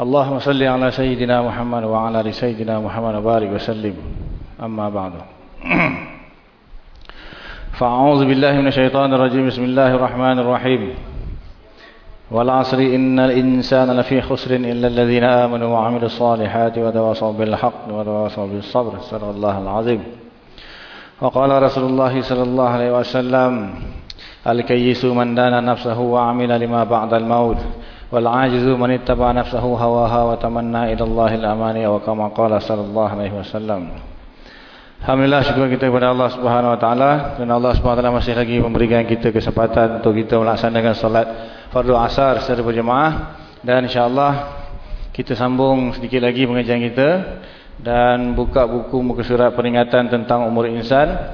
اللهم صل على سيدنا محمد وعلى آل سيدنا محمد وبارك وسلم. أما بعد. فأعوذ بالله من الشيطان الرجيم. بسم الله الرحمن الرحيم. والعصر إن الإنسان لفي خسر إلا الذين آمنوا وعملوا الصالحات وتواصوا بالحق وتواصوا بالصبر صدق الله العظيم. وقال رسول الله صلى الله عليه وسلم الكيس من دان نفسه وعمل لما بعد الموت. والعاجز من اتبع نفسه هواها وتمنى إلى الله الأماني وكما قال صلى الله عليه وسلم Alhamdulillah syukur kita kepada Allah Subhanahu Wa Taala kerana Allah Subhanahu Wa Taala masih lagi memberikan kita kesempatan untuk kita melaksanakan solat fardu asar secara berjemaah dan insya-Allah kita sambung sedikit lagi pengajian kita dan buka buku muka surat peringatan tentang umur insan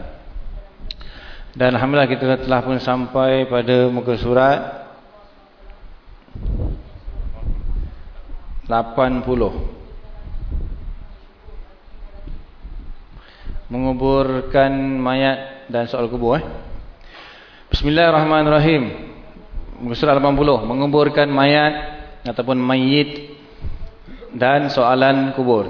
dan alhamdulillah kita telah pun sampai pada muka surat 80 menguburkan mayat dan soal kubur eh. Bismillahirrahmanirrahim. Surah 80 menguburkan mayat ataupun mayit dan soalan kubur.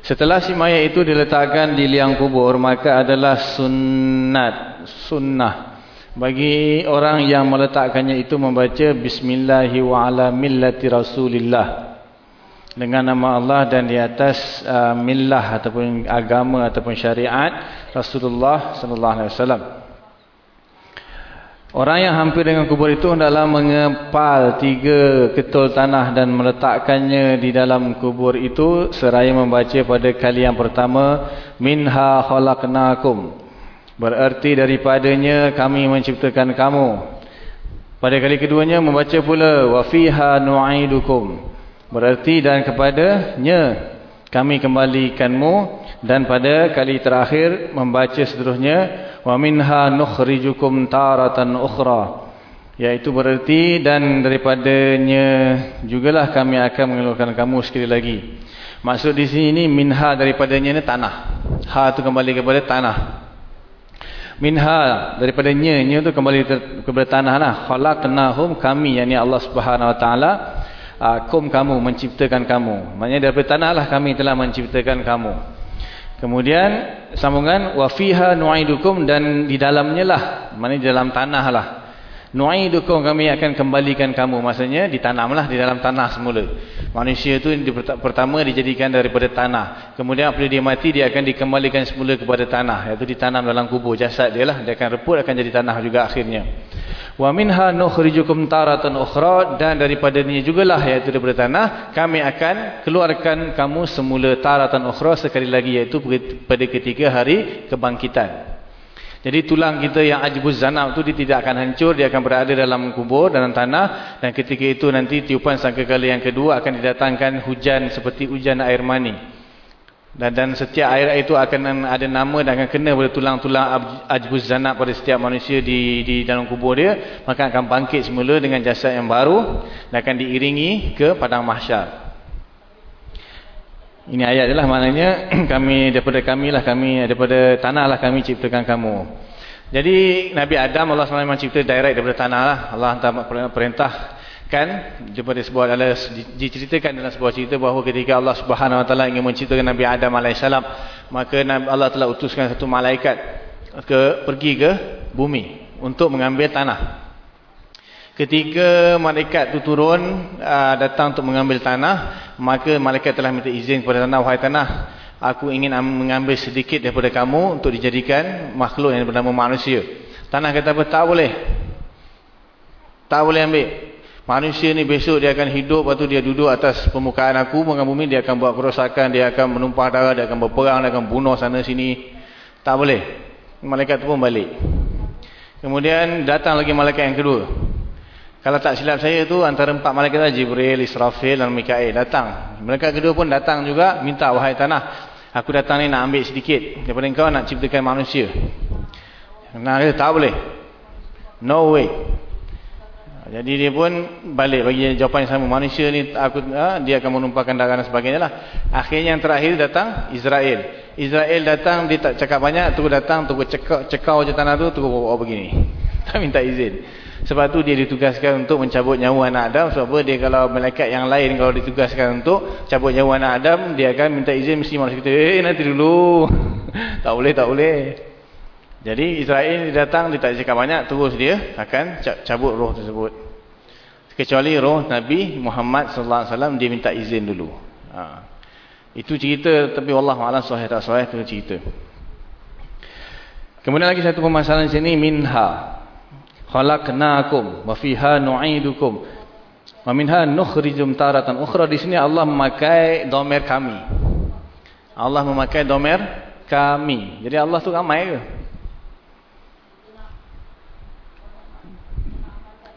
Setelah si mayat itu diletakkan di liang kubur maka adalah sunnat sunnah bagi orang yang meletakkannya itu membaca bismillahi wa ala millati rasulillah dengan nama Allah dan di atas uh, millah ataupun agama ataupun syariat Rasulullah sallallahu alaihi wasallam. Orang yang hampir dengan kubur itu hendaklah mengepal tiga ketul tanah dan meletakkannya di dalam kubur itu seraya membaca pada kali yang pertama minha khalaqnakum. Bererti daripadanya kami menciptakan kamu. Pada kali keduanya membaca pula wa fiha nu'idukum. Berarti dan kepadanya kami kembalikanmu dan pada kali terakhir membaca seterusnya wa minha nukhrijukum taratan ukhra yaitu berarti dan daripadanya jugalah kami akan mengeluarkan kamu sekali lagi. Maksud di sini minha daripadanya ini tanah. Ha itu kembali kepada tanah. Minha daripadanya nya itu kembali kepada tanah lah. Khalaqnahum kami yakni Allah Subhanahu wa taala akum kamu menciptakan kamu. Maknanya daripada tanah lah kami telah menciptakan kamu. Kemudian sambungan wa fiha nu'idukum dan di dalamnya lah. Maknanya dalam tanah lah nu'idukum kami akan kembalikan kamu. Maksudnya ditanamlah di dalam tanah semula. Manusia itu pertama dijadikan daripada tanah. Kemudian apabila dia mati dia akan dikembalikan semula kepada tanah. Iaitu ditanam dalam kubur. Jasad dia lah. Dia akan reput akan jadi tanah juga akhirnya. Wa minha nukhrijukum taratan ukhra. Dan daripadanya jugalah iaitu daripada tanah kami akan keluarkan kamu semula taratan ukhra sekali lagi iaitu pada ketika hari kebangkitan jadi tulang kita yang ajbuz zanab tu dia tidak akan hancur dia akan berada dalam kubur dalam tanah. Dan ketika itu nanti tiupan sangkakala yang kedua akan didatangkan hujan seperti hujan air mani. Dan, dan setiap air itu akan ada nama dan akan kena pada tulang-tulang ajbuz zanab pada setiap manusia di di dalam kubur dia. Maka akan bangkit semula dengan jasad yang baru dan akan diiringi ke padang mahsyar ini ayat adalah maknanya kami daripada kami lah kami daripada tanah lah kami ciptakan kamu. Jadi Nabi Adam Allah SWT mencipta direct daripada tanah lah. Allah hantar perintah kan daripada sebuah adalah diceritakan dalam sebuah cerita bahawa ketika Allah Subhanahu Wa Taala ingin menciptakan Nabi Adam alaihissalam maka Allah telah utuskan satu malaikat ke pergi ke bumi untuk mengambil tanah ketika malaikat itu turun uh, datang untuk mengambil tanah maka malaikat telah minta izin kepada tanah wahai tanah aku ingin mengambil sedikit daripada kamu untuk dijadikan makhluk yang bernama manusia. Tanah kata apa? Tak boleh. Tak boleh ambil. Manusia ni besok dia akan hidup Lepas tu dia duduk atas permukaan aku Mengenai bumi dia akan buat kerosakan Dia akan menumpah darah Dia akan berperang Dia akan bunuh sana sini. Tak boleh. Malaikat tu pun balik. Kemudian datang lagi malaikat yang kedua Kalau tak silap saya tu antara empat malaikat Jibril, Israfil dan Mikael datang. Mereka kedua pun datang juga minta wahai tanah. Aku datang ni nak ambil sedikit daripada kau nak ciptakan manusia. Nah, dia tak boleh. No way. Jadi dia pun balik bagi jawapan yang sama. Manusia ni aku ha, dia akan menumpahkan darah dan sebagainya lah. Akhirnya yang terakhir datang Israel. Israel datang dia tak cakap banyak, terus datang terus cekau cekau je tanah tu terus bawa begini. Tak minta izin. Sebab tu dia ditugaskan untuk mencabut nyawa anak Adam sebab apa dia kalau malaikat yang lain kalau ditugaskan untuk cabut nyawa anak Adam dia akan minta izin mesti manusia kita eh nanti dulu. tak boleh tak boleh. Jadi Israel datang dia tak cakap banyak terus dia akan cabut roh tersebut. Kecuali roh Nabi Muhammad wasallam dia minta izin dulu. Ha. Itu cerita tapi wallahu a'lam sahih tak sahih itu cerita. Kemudian lagi satu permasalahan di sini minha khalaqnakum wa fiha nu'idukum wa minha nukhrijum taratan ukhra di sini Allah memakai domer kami. Allah memakai domer kami. Jadi Allah tu ramai ke?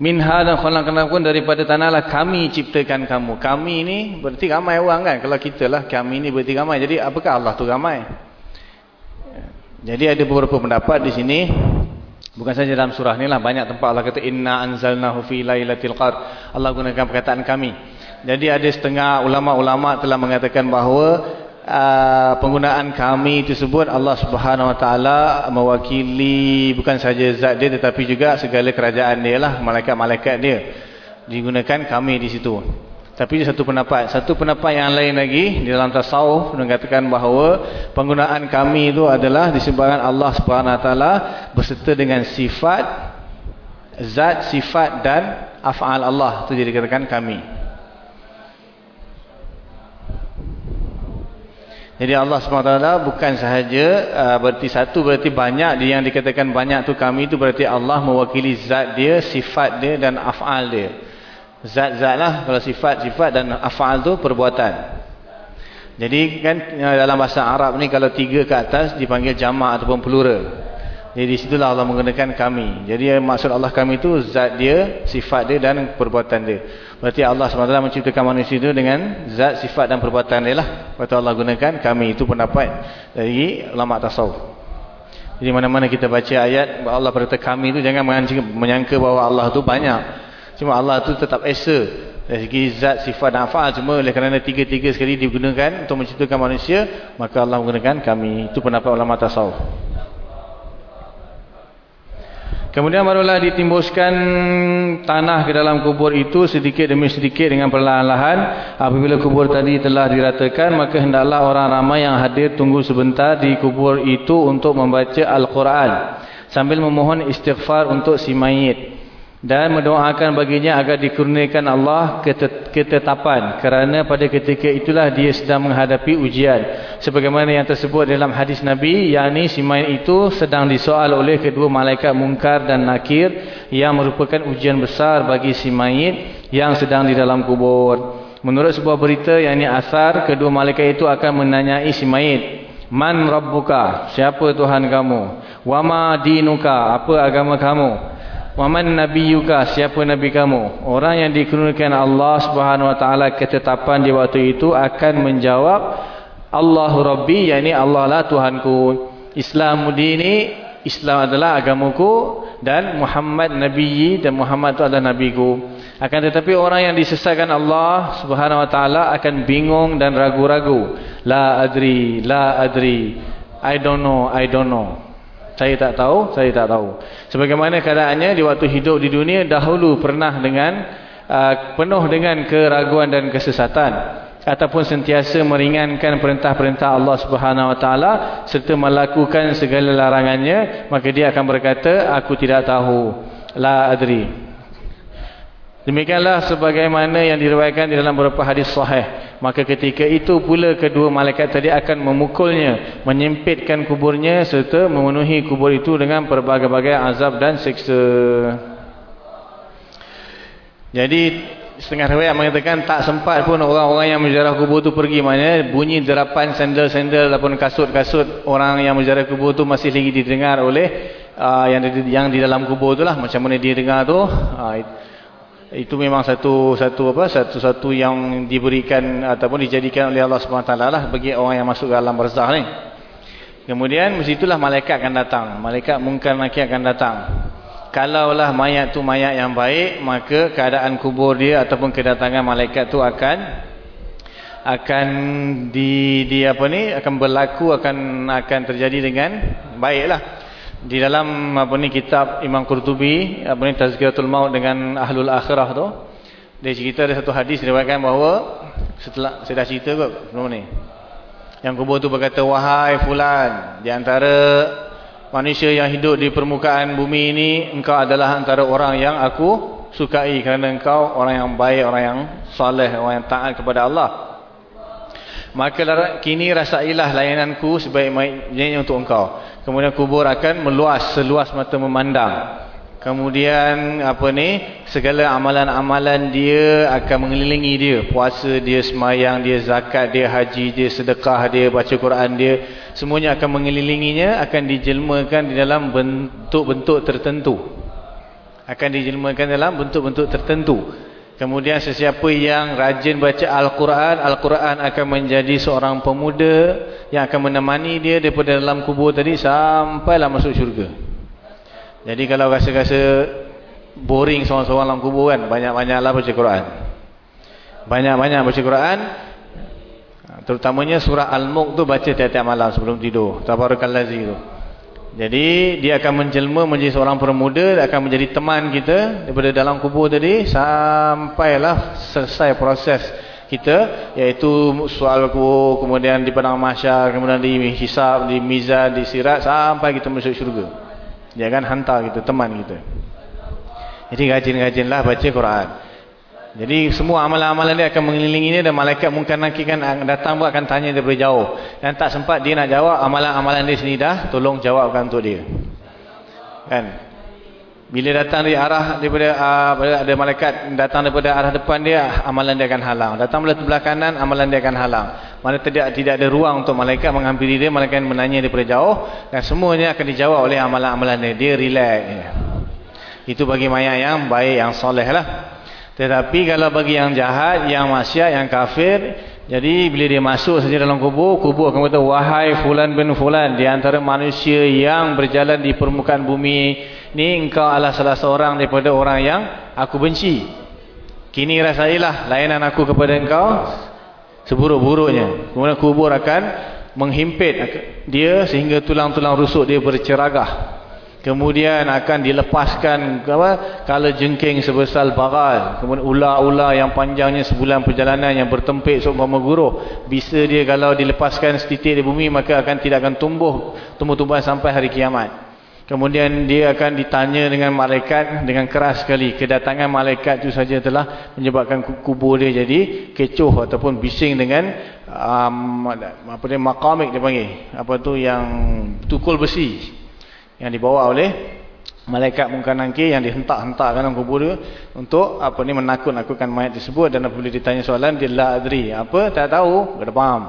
Minha dan khalaqna pun daripada tanahlah kami ciptakan kamu. Kami ni berarti ramai orang kan. Kalau kita lah kami ni berarti ramai. Jadi apakah Allah tu ramai? Jadi ada beberapa pendapat di sini. Bukan saja dalam surah ni lah. Banyak tempat Allah kata inna anzalnahu fi lailatul qadr. Allah gunakan perkataan kami. Jadi ada setengah ulama-ulama telah mengatakan bahawa uh, penggunaan kami tersebut Allah Subhanahu Wa Taala mewakili bukan saja zat dia tetapi juga segala kerajaan dia lah malaikat-malaikat dia digunakan kami di situ. Tapi satu pendapat, satu pendapat yang lain lagi di dalam tasawuf mengatakan bahawa penggunaan kami itu adalah disebabkan Allah Subhanahu Taala berserta dengan sifat zat, sifat dan af'al Allah itu dikatakan kami. Jadi Allah SWT bukan sahaja uh, berarti satu berarti banyak dia yang dikatakan banyak tu kami tu berarti Allah mewakili zat dia, sifat dia dan af'al dia. Zat-zat lah kalau sifat-sifat dan af'al tu perbuatan. Jadi kan uh, dalam bahasa Arab ni kalau tiga ke atas dipanggil jama' ataupun plural. Jadi di situlah Allah menggunakan kami. Jadi maksud Allah kami tu zat dia, sifat dia dan perbuatan dia. Berarti Allah SWT menciptakan manusia itu dengan zat, sifat dan perbuatan dia lah. Lepas Allah gunakan kami. Itu pendapat dari ulama tasawuf. Jadi mana-mana kita baca ayat Allah berkata kami itu jangan menyangka bahawa Allah itu banyak. Cuma Allah itu tetap esa. Dari segi zat, sifat dan afal. Cuma oleh kerana tiga-tiga sekali digunakan untuk menciptakan manusia. Maka Allah menggunakan kami. Itu pendapat ulama tasawuf. Kemudian barulah ditimbuskan tanah ke dalam kubur itu sedikit demi sedikit dengan perlahan-lahan. Apabila kubur tadi telah diratakan, maka hendaklah orang ramai yang hadir tunggu sebentar di kubur itu untuk membaca Al-Quran. Sambil memohon istighfar untuk si mayit dan mendoakan baginya agar dikurniakan Allah ketetapan. Kerana pada ketika itulah dia sedang menghadapi ujian. Sebagaimana yang tersebut dalam hadis Nabi yakni si mayit itu sedang disoal oleh kedua malaikat mungkar dan nakir yang merupakan ujian besar bagi si mayit yang sedang di dalam kubur. Menurut sebuah berita yakni asar kedua malaikat itu akan menanyai si mayit man rabbuka? Siapa tuhan kamu? Wama dinuka? Apa agama kamu Waman Nabi Yuka siapa nabi kamu? Orang yang dikurniakan Allah Subhanahu wa taala ketetapan di waktu itu akan menjawab Allahu Rabbi yakni Allah lah Tuhanku. Islam dini Islam adalah agamaku dan Muhammad Nabi dan Muhammad itu adalah nabiku. Akan tetapi orang yang disesatkan Allah Subhanahu wa taala akan bingung dan ragu-ragu. La adri, la adri. I don't know, I don't know. Saya tak tahu, saya tak tahu. Sebagaimana keadaannya di waktu hidup di dunia dahulu pernah dengan uh, penuh dengan keraguan dan kesesatan ataupun sentiasa meringankan perintah-perintah Allah Subhanahu Wa Taala serta melakukan segala larangannya, maka dia akan berkata, aku tidak tahu. La adri. Demikianlah sebagaimana yang diriwayatkan di dalam beberapa hadis sahih. Maka ketika itu pula kedua malaikat tadi akan memukulnya, menyempitkan kuburnya serta memenuhi kubur itu dengan berbagai-bagai azab dan seksa. Jadi setengah riwayat mengatakan tak sempat pun orang-orang yang menjarah kubur itu pergi. Maknanya bunyi derapan sandal-sandal ataupun kasut-kasut orang yang menjarah kubur itu masih lagi didengar oleh uh, yang, di, yang di dalam kubur itulah. Macam mana dia dengar tu. Uh, itu memang satu satu apa satu satu yang diberikan ataupun dijadikan oleh Allah Subhanahu taala lah bagi orang yang masuk ke alam barzakh ni. Kemudian mesti itulah malaikat akan datang. Malaikat mungkar nakir akan datang. Kalaulah mayat tu mayat yang baik, maka keadaan kubur dia ataupun kedatangan malaikat tu akan akan di di apa ni akan berlaku akan akan terjadi dengan baiklah. Di dalam apa ni kitab Imam Qurtubi, apa ni Tazkiratul Maut dengan Ahlul Akhirah tu, dia cerita ada satu hadis diriwayatkan bahawa setelah saya dah cerita kot sebelum ni. Yang kubur tu berkata, "Wahai fulan, di antara manusia yang hidup di permukaan bumi ini engkau adalah antara orang yang aku sukai kerana engkau orang yang baik, orang yang soleh, orang yang taat kepada Allah. Maka kini rasailah layananku sebaik-baiknya untuk engkau. Kemudian kubur akan meluas seluas mata memandang. Kemudian apa ni segala amalan-amalan dia akan mengelilingi dia. Puasa dia, semayang dia, zakat dia, haji dia, sedekah dia, baca Quran dia, semuanya akan mengelilinginya, akan dijelmakan di dalam bentuk-bentuk tertentu. Akan dijelmakan dalam bentuk-bentuk tertentu. Kemudian sesiapa yang rajin baca Al-Quran, Al-Quran akan menjadi seorang pemuda yang akan menemani dia daripada dalam kubur tadi sampailah masuk syurga. Jadi kalau rasa-rasa boring seorang-seorang dalam kubur kan, banyak-banyaklah baca Quran. Banyak-banyak baca Quran. Terutamanya surah Al-Mulk tu baca tiap-tiap malam sebelum tidur. Tabarakallazi tu. Jadi dia akan menjelma menjadi seorang pemuda, akan menjadi teman kita daripada dalam kubur tadi sampailah selesai proses kita iaitu soal kubur, kemudian di padang mahsyar, kemudian di hisab, di mizan, di sirat sampai kita masuk syurga. Jangan hantar kita, teman kita. Jadi rajin-rajinlah baca Quran. Jadi semua amalan-amalan dia akan mengelilingi dia dan malaikat mungkin nanti kan datang pun akan tanya daripada jauh. Dan tak sempat dia nak jawab, amalan-amalan dia sendiri dah, tolong jawabkan untuk dia. Kan? Bila datang dari arah daripada uh, ada malaikat datang daripada arah depan dia, amalan dia akan halang. Datang dari sebelah kanan, amalan dia akan halang. Mana tidak tidak ada ruang untuk malaikat menghampiri dia, malaikat menanya daripada jauh dan semuanya akan dijawab oleh amalan-amalan dia. Dia relax. Itu bagi mayat yang baik, yang soleh lah. Tetapi kalau bagi yang jahat, yang maksiat, yang kafir, jadi bila dia masuk saja dalam kubur, kubur akan kata, Wahai fulan bin fulan, di antara manusia yang berjalan di permukaan bumi, ni engkau adalah salah seorang daripada orang yang aku benci. Kini rasailah layanan aku kepada engkau seburuk-buruknya. Kemudian kubur akan menghimpit dia sehingga tulang-tulang rusuk dia berceragah. Kemudian akan dilepaskan apa kala jengking sebesar bagal. Kemudian ular-ular yang panjangnya sebulan perjalanan yang bertempik seumpama guruh. Bisa dia kalau dilepaskan setitik di bumi maka akan tidak akan tumbuh tumbuh-tumbuhan sampai hari kiamat. Kemudian dia akan ditanya dengan malaikat dengan keras sekali. Kedatangan malaikat itu saja telah menyebabkan kubur dia jadi kecoh ataupun bising dengan um, apa dia makamik dia panggil. Apa tu yang tukul besi yang dibawa oleh malaikat mungkar nangkir yang dihentak-hentak dalam kubur dia untuk apa ni menakut-nakutkan mayat tersebut. Dan apabila ditanya soalan dia la adri. Apa? Tak tahu. Kena faham.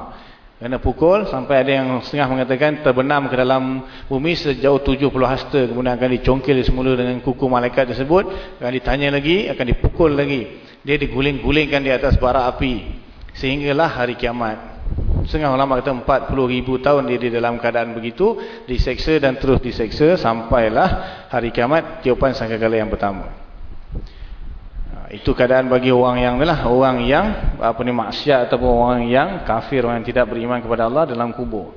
Kena pukul sampai ada yang setengah mengatakan terbenam ke dalam bumi sejauh 70 hasta. Kemudian akan dicongkil semula dengan kuku malaikat tersebut. Akan ditanya lagi akan dipukul lagi. Dia diguling-gulingkan di atas bara api. Sehinggalah hari kiamat Setengah ulama kata 40 ribu tahun dia di dalam keadaan begitu. Diseksa dan terus diseksa sampailah hari kiamat tiupan sangkakala yang pertama. Ha, itu keadaan bagi orang yang lah, orang yang apa ni maksiat ataupun orang yang kafir, orang yang tidak beriman kepada Allah dalam kubur.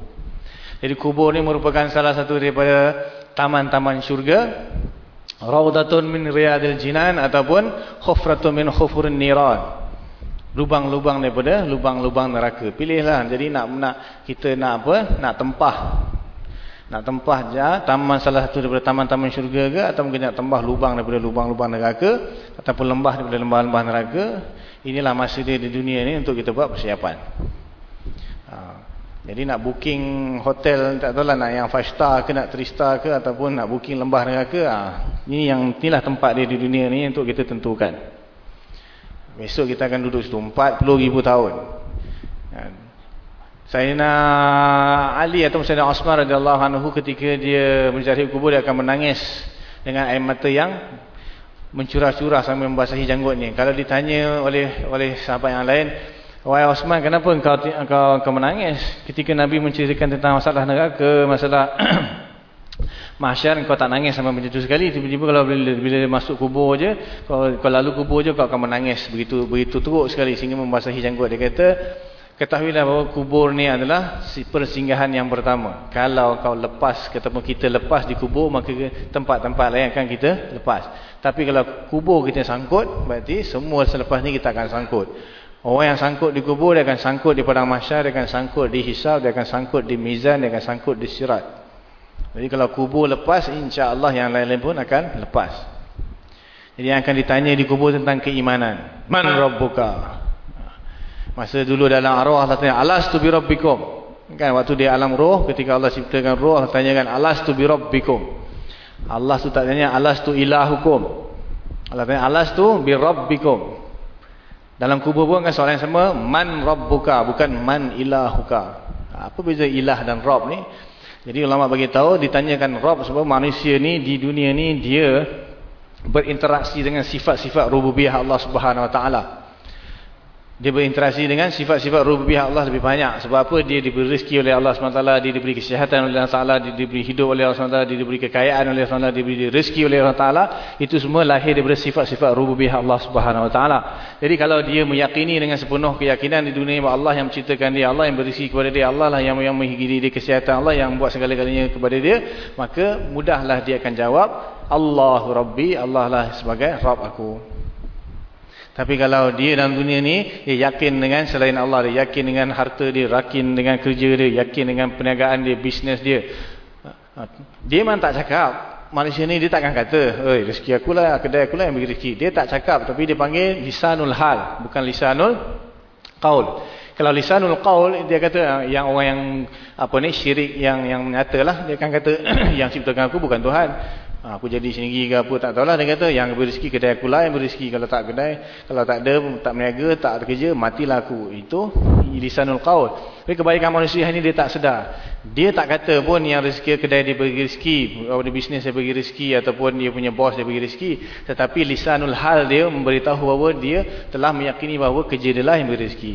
Jadi kubur ni merupakan salah satu daripada taman-taman syurga. Raudatun min riyadil jinan ataupun khufratun min khufurin niran lubang-lubang daripada lubang-lubang neraka. Pilihlah. Jadi nak nak kita nak apa? Nak tempah. Nak tempah je taman salah satu daripada taman-taman syurga ke atau mungkin nak tempah lubang daripada lubang-lubang neraka ataupun lembah daripada lembah-lembah neraka. Inilah masa dia di dunia ni untuk kita buat persiapan. Ha. Jadi nak booking hotel tak tahu lah nak yang 5 star ke nak 3 star ke ataupun nak booking lembah neraka. Ha. Ini yang inilah tempat dia di dunia ni untuk kita tentukan. Besok kita akan duduk situ 40 ribu tahun. Kan? Sayyidina Ali atau Sayyidina Osman radhiyallahu anhu ketika dia mencari kubur dia akan menangis dengan air mata yang mencurah-curah sambil membasahi janggutnya. Kalau ditanya oleh oleh sahabat yang lain, Wahai Osman, kenapa engkau, engkau, engkau menangis ketika Nabi menceritakan tentang masalah neraka, masalah mahsyar, engkau tak nangis sampai macam itu sekali. Tiba-tiba kalau bila, bila masuk kubur je, kalau, kalau lalu kubur je, kau akan menangis begitu begitu teruk sekali sehingga membasahi janggut. Dia kata, ketahuilah bahawa kubur ni adalah persinggahan yang pertama. Kalau kau lepas, ketemu kita lepas di kubur, maka tempat-tempat lain akan kita lepas. Tapi kalau kubur kita sangkut, berarti semua selepas ni kita akan sangkut. Orang yang sangkut di kubur, dia akan sangkut di padang mahsyar, dia akan sangkut di hisab, dia akan sangkut di mizan, dia akan sangkut di sirat. Jadi kalau kubur lepas, insya Allah yang lain-lain pun akan lepas. Jadi yang akan ditanya di kubur tentang keimanan. Man Rabbuka? Masa dulu dalam arwah Allah tanya, Alastu bi Rabbikum? Kan waktu dia alam roh, ketika Allah ciptakan roh, Allah tanyakan, Alastu bi Rabbikum? Allah tu tak tanya, Alastu ilahukum? Allah tanya, Alastu bi Rabbikum? Dalam kubur pun kan soalan yang sama, man rabbuka, bukan man ilahuka. Apa beza ilah dan rabb ni? Jadi ulama bagi tahu ditanyakan rabb sebab manusia ni di dunia ni dia berinteraksi dengan sifat-sifat rububiyah Allah Subhanahu Wa Taala. Dia berinteraksi dengan sifat-sifat rububiyah Allah lebih banyak. Sebab apa? Dia diberi rezeki oleh Allah SWT, dia diberi kesihatan oleh Allah SWT, dia diberi hidup oleh Allah SWT, dia diberi kekayaan oleh Allah SWT, dia diberi rezeki oleh Allah SWT. Itu semua lahir daripada sifat-sifat rububiyah Allah SWT. Jadi kalau dia meyakini dengan sepenuh keyakinan di dunia bahawa Allah yang menciptakan dia, Allah yang beri rezeki kepada dia, Allah lah yang yang menghidiri dia kesihatan, Allah yang buat segala-galanya kepada dia, maka mudahlah dia akan jawab, Allahu Rabbi, Allah lah sebagai Rabb aku. Tapi kalau dia dalam dunia ni, dia yakin dengan selain Allah, dia yakin dengan harta dia, yakin dengan kerja dia, yakin dengan perniagaan dia, bisnes dia. Dia memang tak cakap. Manusia ni dia takkan kata, "Oi, rezeki aku lah, kedai aku lah yang bagi rezeki." Dia tak cakap, tapi dia panggil lisanul hal, bukan lisanul qaul. Kalau lisanul qaul dia kata yang orang yang apa ni syirik yang yang nyatalah dia akan kata yang ciptakan aku bukan Tuhan. Ha, aku jadi sendiri ke apa tak tahulah. Dia kata yang beri rezeki kedai aku lah yang beri rezeki. Kalau tak kedai kalau tak ada tak berniaga tak ada kerja matilah aku. Itu lisanul qaul. Tapi kebaikan manusia ini dia tak sedar. Dia tak kata pun yang rezeki kedai dia bagi rezeki atau bisnes dia bagi rezeki ataupun dia punya bos dia bagi rezeki. Tetapi lisanul hal dia memberitahu bahawa dia telah meyakini bahawa kerja dia lah yang beri rezeki.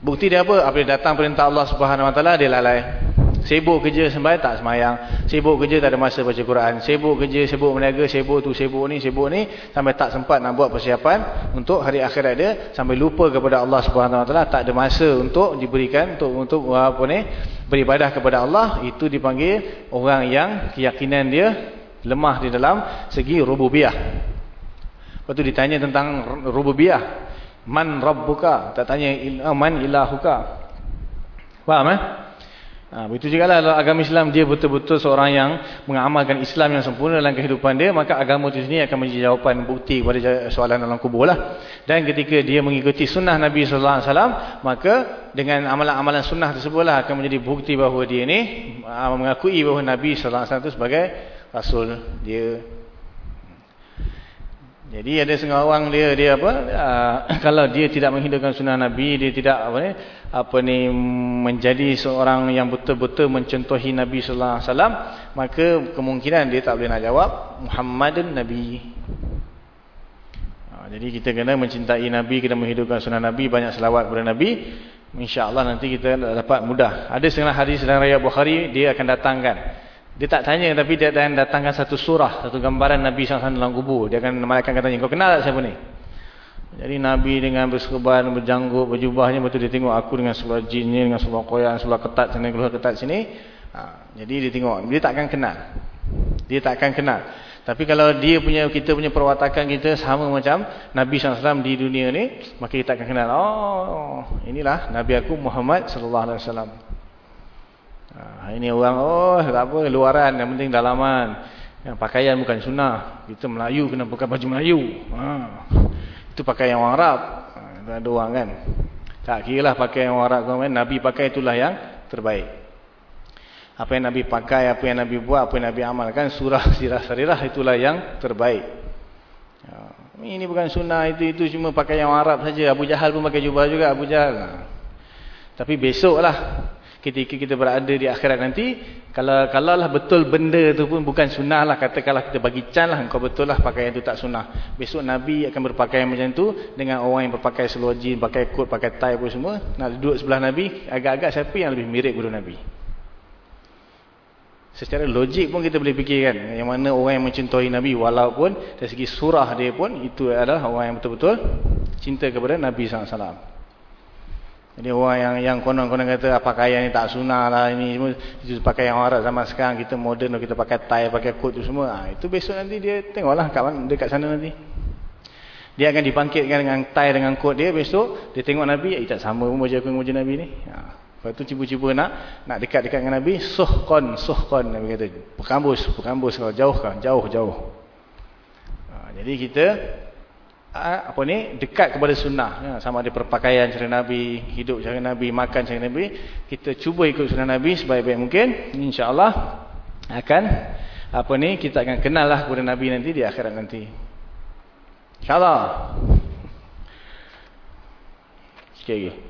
Bukti dia apa? Apabila datang perintah Allah Subhanahu Wa Taala dia lalai Sibuk kerja sembahyang tak semayang. Sibuk kerja tak ada masa baca Quran. Sibuk kerja, sibuk meniaga, sibuk tu, sibuk ni, sibuk ni sampai tak sempat nak buat persiapan untuk hari akhirat dia sampai lupa kepada Allah Taala, tak ada masa untuk diberikan untuk untuk apa ni? beribadah kepada Allah, itu dipanggil orang yang keyakinan dia lemah di dalam segi rububiyah. Lepas tu ditanya tentang rububiyah. Man rabbuka? Tak tanya man ilahuka. Faham eh? Ha, begitu juga lah agama Islam dia betul-betul seorang yang mengamalkan Islam yang sempurna dalam kehidupan dia maka agama itu sendiri akan menjadi jawapan bukti kepada soalan dalam kubur lah. Dan ketika dia mengikuti sunnah Nabi SAW maka dengan amalan-amalan sunnah tersebut lah akan menjadi bukti bahawa dia ni ha, mengakui bahawa Nabi SAW itu sebagai Rasul dia. Jadi ada setengah orang dia dia apa uh, kalau dia tidak menghidupkan sunnah Nabi dia tidak apa ni apa ni menjadi seorang yang betul-betul mencontohi Nabi sallallahu alaihi wasallam maka kemungkinan dia tak boleh nak jawab Muhammadun Nabi. Uh, jadi kita kena mencintai Nabi kena menghidupkan sunnah Nabi banyak selawat kepada Nabi insya-Allah nanti kita dapat mudah. Ada setengah hadis dalam riwayat Bukhari dia akan datangkan dia tak tanya tapi dia akan datangkan satu surah, satu gambaran Nabi SAW dalam kubur. Dia akan malaikat katanya, kau kenal tak siapa ni? Jadi Nabi dengan berserban, berjanggut, berjubahnya, betul dia tengok aku dengan seluar jinnya, dengan seluar koyak, seluar ketat sini, keluar ketat sini. Ha, jadi dia tengok, dia tak akan kenal. Dia tak akan kenal. Tapi kalau dia punya kita punya perwatakan kita sama macam Nabi SAW di dunia ni, maka kita akan kenal. Oh, inilah Nabi aku Muhammad SAW. Ha, ini orang, oh tak apa, luaran, yang penting dalaman. Yang pakaian bukan sunnah. Kita Melayu kena pakai baju Melayu. Ha, itu pakaian orang Arab. Ada orang kan. Tak kira lah pakaian orang Arab. Nabi pakai itulah yang terbaik. Apa yang Nabi pakai, apa yang Nabi buat, apa yang Nabi amalkan, surah sirah sarirah itulah yang terbaik. Ha, ini bukan sunnah, itu itu cuma pakaian orang Arab saja. Abu Jahal pun pakai jubah juga, Abu Jahal. Ha. Tapi besoklah ketika kita berada di akhirat nanti kalau kalau lah betul benda tu pun bukan sunnah lah katakanlah kita bagi can lah kau betul lah pakaian tu tak sunnah. Besok Nabi akan berpakaian macam tu dengan orang yang berpakai seluar jin pakai kot pakai tie pun semua nak duduk sebelah Nabi agak-agak siapa yang lebih mirip guru Nabi? Secara logik pun kita boleh fikirkan yang mana orang yang mencintai Nabi walaupun dari segi surah dia pun itu adalah orang yang betul-betul cinta kepada Nabi SAW jadi orang yang yang konon-konon kata pakaian ni tak sunnah lah ini semua. Itu pakai yang orang zaman sekarang kita moden kita pakai tie pakai coat tu semua. Ha, itu besok nanti dia tengoklah kat mana dekat sana nanti. Dia akan dibangkitkan dengan tie dengan coat dia besok dia tengok Nabi eh tak sama pun baju aku baju Nabi ni. Ha. lepas tu cipu-cipu nak nak dekat-dekat dengan Nabi suhqan suhqan Nabi kata. Perkambus perkambus kalau jauh kan jauh jauh. Ha, jadi kita apa ni? Dekat kepada sunnah. Ya, sama ada perpakaian cara Nabi hidup cara Nabi makan cara Nabi. Kita cuba ikut sunnah Nabi sebaik-baik mungkin. Insyaallah akan apa ni kita akan kenal lah kepada Nabi nanti di akhirat nanti. Insyaallah. Sikit lagi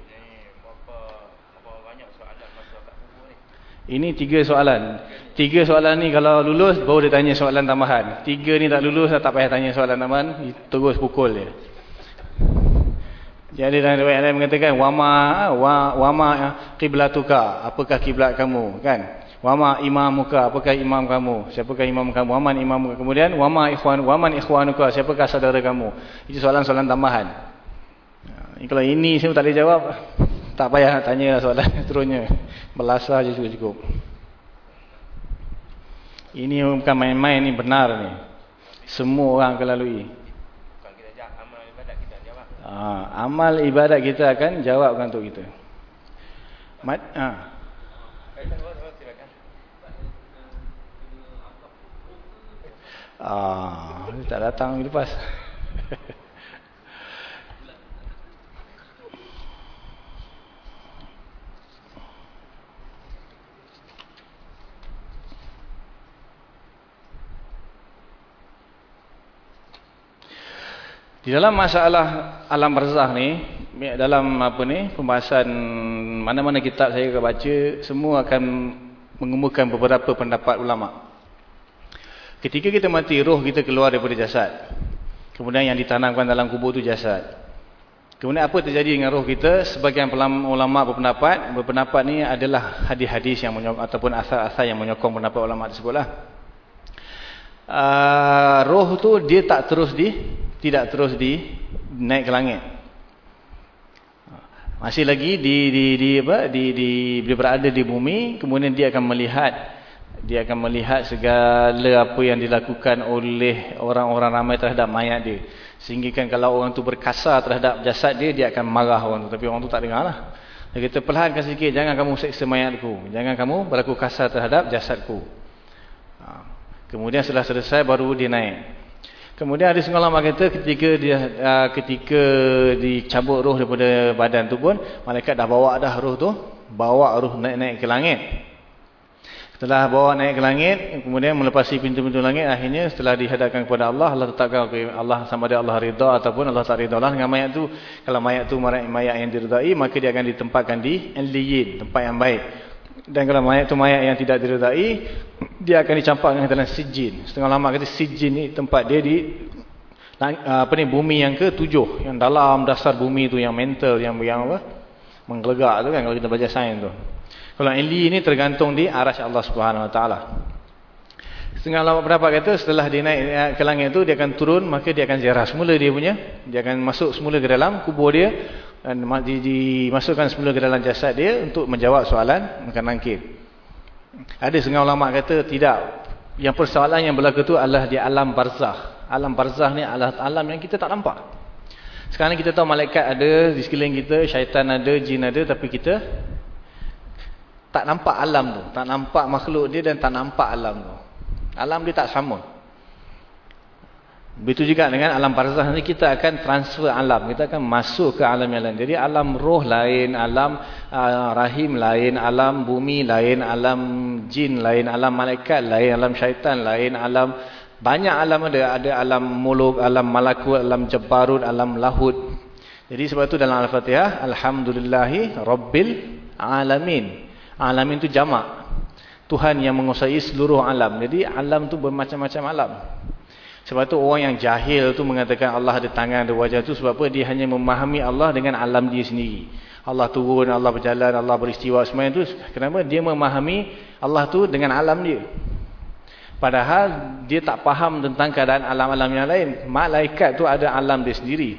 ini tiga soalan Tiga soalan ni kalau lulus baru dia tanya soalan tambahan. Tiga ni tak lulus tak payah tanya soalan tambahan, terus pukul dia. Jadi dalam riwayat lain mengatakan wama wa wama qiblatuka, apakah kiblat kamu kan? Wama imamuka, apakah imam kamu? Siapakah imam kamu? Waman imam kemudian wama ikhwan waman ikhwanuka, siapakah saudara kamu? Itu soalan-soalan tambahan. Kalau ini saya tak boleh jawab, tak payah tanya soalan seterusnya. Belasah je cukup. Ini bukan main-main ni benar ni. Semua orang akan lalui. Bukan kita jawab, amal ibadat kita jawab. Ha, amal ibadat kita akan jawabkan untuk kita. Mat, ha. Ah, tak datang lepas. Di dalam masalah alam barzah ni, dalam apa ni, pembahasan mana-mana kitab saya akan baca, semua akan mengemukakan beberapa pendapat ulama. Ketika kita mati, roh kita keluar daripada jasad. Kemudian yang ditanamkan dalam kubur itu jasad. Kemudian apa terjadi dengan roh kita? Sebagian ulama berpendapat, berpendapat ni adalah hadis-hadis yang menyokong ataupun asal-asal yang menyokong pendapat ulama tersebutlah. Uh, roh tu dia tak terus di tidak terus di naik ke langit. Masih lagi di di di apa di di dia berada di bumi kemudian dia akan melihat dia akan melihat segala apa yang dilakukan oleh orang-orang ramai terhadap mayat dia. Sehingga kan kalau orang tu berkasar terhadap jasad dia dia akan marah orang tu tapi orang tu tak dengarlah. Dia kata perlahankan sikit jangan kamu seksa mayatku. Jangan kamu berlaku kasar terhadap jasadku. Ha. Kemudian setelah selesai baru dia naik. Kemudian ada ulama kata ketika dia uh, ketika dicabut roh daripada badan tu pun malaikat dah bawa dah roh tu, bawa roh naik-naik ke langit. Setelah bawa naik ke langit, kemudian melepasi pintu-pintu langit, akhirnya setelah dihadapkan kepada Allah, Allah tetapkan Allah sama ada Allah ridha ataupun Allah tak ridha lah dengan mayat tu. Kalau mayat tu mayat yang diridai, maka dia akan ditempatkan di Enliyin, tempat yang baik. Dan kalau mayat tu mayat yang tidak diredai, dia akan dicampakkan dalam sijin. Setengah lama kata sijin ni tempat dia di apa ni bumi yang ke-7, yang dalam dasar bumi tu yang mental yang yang apa? menggelegak tu kan kalau kita baca sains tu. Kalau Eli ni tergantung di arasy Allah Subhanahu Wa Taala. Setengah lama pendapat kata setelah dia naik eh, ke langit tu dia akan turun maka dia akan ziarah semula dia punya. Dia akan masuk semula ke dalam kubur dia dan dimasukkan semula ke dalam jasad dia untuk menjawab soalan makan nangkir. Ada setengah ulama kata tidak. Yang persoalan yang berlaku tu adalah di alam barzah. Alam barzah ni adalah alam yang kita tak nampak. Sekarang kita tahu malaikat ada di sekeliling kita, syaitan ada, jin ada tapi kita tak nampak alam tu. Tak nampak makhluk dia dan tak nampak alam tu. Alam dia tak sama. Begitu juga dengan alam barzah nanti kita akan transfer alam. Kita akan masuk ke alam yang lain. Jadi alam roh lain, alam uh, rahim lain, alam bumi lain, alam jin lain, alam malaikat lain, alam syaitan lain, alam banyak alam ada. Ada alam muluk, alam malakut, alam jabarut, alam lahut. Jadi sebab itu dalam Al-Fatihah, Alhamdulillahi Rabbil Alamin. Alamin itu jamak. Tuhan yang menguasai seluruh alam. Jadi alam tu bermacam-macam alam. Sebab tu orang yang jahil tu mengatakan Allah ada tangan, ada wajah tu sebab apa? Dia hanya memahami Allah dengan alam dia sendiri. Allah turun, Allah berjalan, Allah beristiwa semuanya tu. Kenapa? Dia memahami Allah tu dengan alam dia. Padahal dia tak faham tentang keadaan alam-alam yang lain. Malaikat tu ada alam dia sendiri.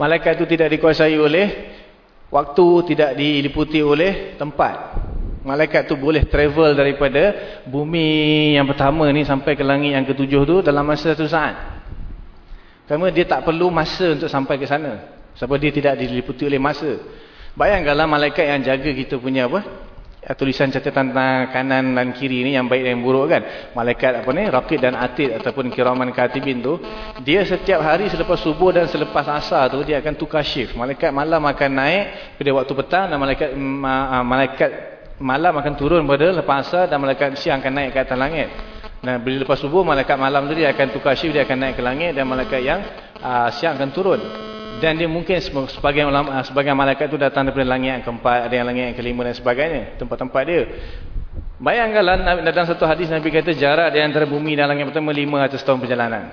Malaikat tu tidak dikuasai oleh waktu, tidak diliputi oleh tempat. Malaikat tu boleh travel daripada bumi yang pertama ni sampai ke langit yang ketujuh tu dalam masa satu saat. Kerana dia tak perlu masa untuk sampai ke sana. Sebab dia tidak diliputi oleh masa. Bayangkanlah malaikat yang jaga kita punya apa? Ya, tulisan catatan kanan dan kiri ni yang baik dan yang buruk kan. Malaikat apa ni? Raqid dan Atid ataupun kiraman katibin tu. Dia setiap hari selepas subuh dan selepas asar tu dia akan tukar shift. Malaikat malam akan naik pada waktu petang dan malaikat ma malaikat malam akan turun pada lepas asar dan malaikat siang akan naik ke atas langit. Nah, bila lepas subuh malaikat malam tu dia akan tukar shift dia akan naik ke langit dan malaikat yang uh, siang akan turun. Dan dia mungkin sebagian ulama sebagian malaikat tu datang daripada langit yang keempat, ada yang langit yang kelima dan sebagainya, tempat-tempat dia. Bayangkanlah dalam satu hadis Nabi kata jarak di antara bumi dan langit pertama 500 tahun perjalanan.